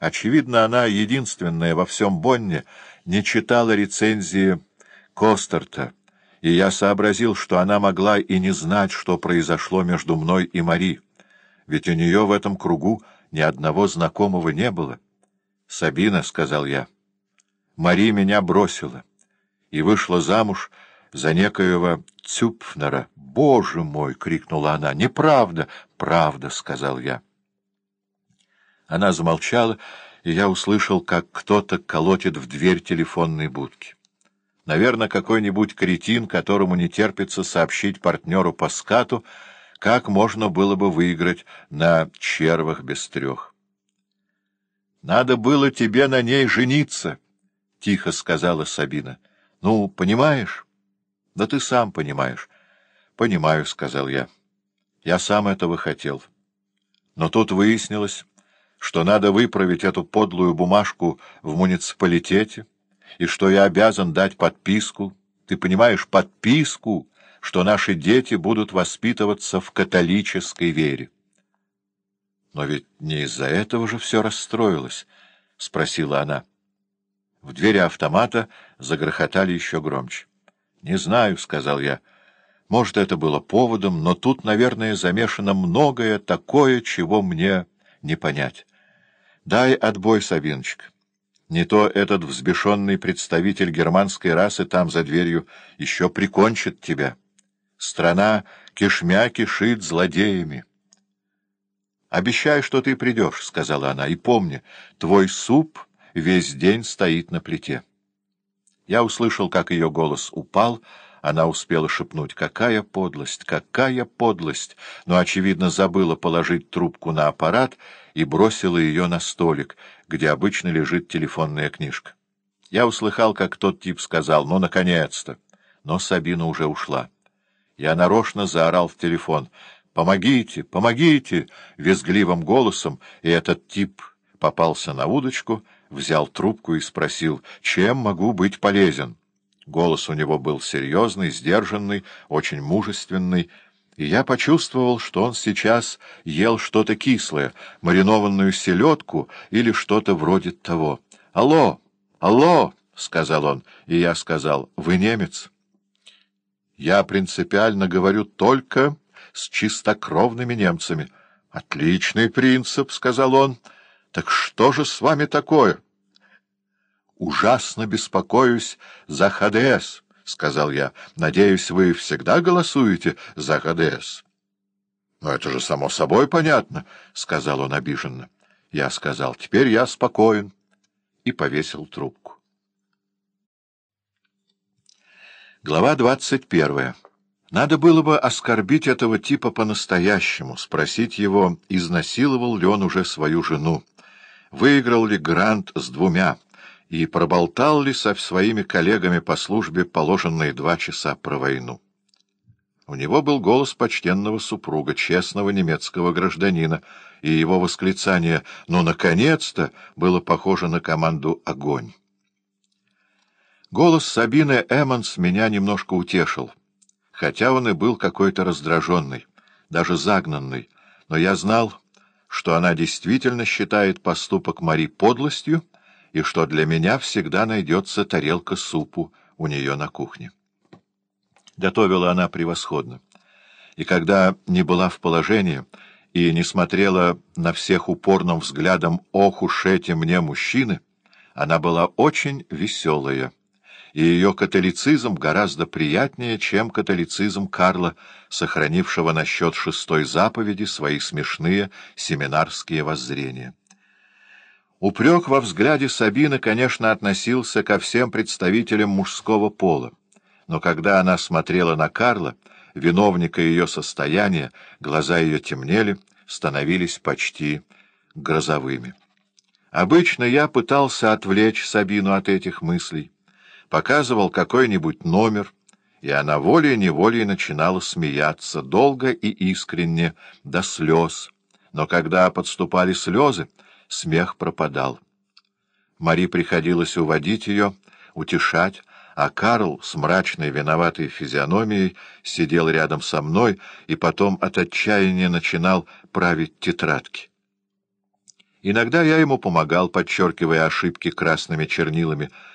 Очевидно, она единственная во всем Бонне не читала рецензии Костерта, и я сообразил, что она могла и не знать, что произошло между мной и Мари, ведь у нее в этом кругу ни одного знакомого не было. «Сабина», — сказал я, — «Мари меня бросила и вышла замуж за некоего Цюпфнера». «Боже мой!» — крикнула она. «Неправда!» «Правда!» — сказал я. Она замолчала, и я услышал, как кто-то колотит в дверь телефонной будки. Наверное, какой-нибудь кретин, которому не терпится сообщить партнеру по скату, как можно было бы выиграть на червах без трех. — Надо было тебе на ней жениться, — тихо сказала Сабина. — Ну, понимаешь? — Да ты сам понимаешь. — Понимаю, — сказал я. Я сам этого хотел. Но тут выяснилось что надо выправить эту подлую бумажку в муниципалитете, и что я обязан дать подписку, ты понимаешь, подписку, что наши дети будут воспитываться в католической вере. Но ведь не из-за этого же все расстроилось, — спросила она. В двери автомата загрохотали еще громче. — Не знаю, — сказал я. Может, это было поводом, но тут, наверное, замешано многое такое, чего мне не понять. Дай отбой, Савиночка. Не то этот взбешенный представитель германской расы там за дверью еще прикончит тебя. Страна кишмя кишит злодеями. «Обещай, что ты придешь», — сказала она, — «и помни, твой суп весь день стоит на плите». Я услышал, как ее голос упал, — она успела шепнуть «Какая подлость! Какая подлость!» но, очевидно, забыла положить трубку на аппарат и бросила ее на столик, где обычно лежит телефонная книжка. Я услыхал, как тот тип сказал «Ну, наконец-то!» Но Сабина уже ушла. Я нарочно заорал в телефон «Помогите! Помогите!» визгливым голосом, и этот тип попался на удочку, взял трубку и спросил «Чем могу быть полезен?» Голос у него был серьезный, сдержанный, очень мужественный, и я почувствовал, что он сейчас ел что-то кислое, маринованную селедку или что-то вроде того. «Алло! Алло!» — сказал он, и я сказал, «Вы немец?» «Я принципиально говорю только с чистокровными немцами». «Отличный принцип», — сказал он. «Так что же с вами такое?» Ужасно беспокоюсь за ХДС, — сказал я. — Надеюсь, вы всегда голосуете за ХДС? — Ну, это же само собой понятно, — сказал он обиженно. Я сказал, — теперь я спокоен, и повесил трубку. Глава двадцать первая. Надо было бы оскорбить этого типа по-настоящему, спросить его, изнасиловал ли он уже свою жену, выиграл ли грант с двумя, и проболтал ли со своими коллегами по службе положенные два часа про войну. У него был голос почтенного супруга, честного немецкого гражданина, и его восклицание «Ну, наконец-то!» было похоже на команду «Огонь». Голос Сабины Эммонс меня немножко утешил, хотя он и был какой-то раздраженный, даже загнанный, но я знал, что она действительно считает поступок Мари подлостью, и что для меня всегда найдется тарелка супу у нее на кухне. Готовила она превосходно. И когда не была в положении и не смотрела на всех упорным взглядом «Ох уж эти мне мужчины», она была очень веселая, и ее католицизм гораздо приятнее, чем католицизм Карла, сохранившего насчет шестой заповеди свои смешные семинарские воззрения. Упрек во взгляде Сабины, конечно, относился ко всем представителям мужского пола, но когда она смотрела на Карла, виновника ее состояния, глаза ее темнели, становились почти грозовыми. Обычно я пытался отвлечь Сабину от этих мыслей, показывал какой-нибудь номер, и она волей-неволей начинала смеяться, долго и искренне, до слез. Но когда подступали слезы, смех пропадал. Мари приходилось уводить ее, утешать, а Карл с мрачной виноватой физиономией сидел рядом со мной и потом от отчаяния начинал править тетрадки. Иногда я ему помогал, подчеркивая ошибки красными чернилами,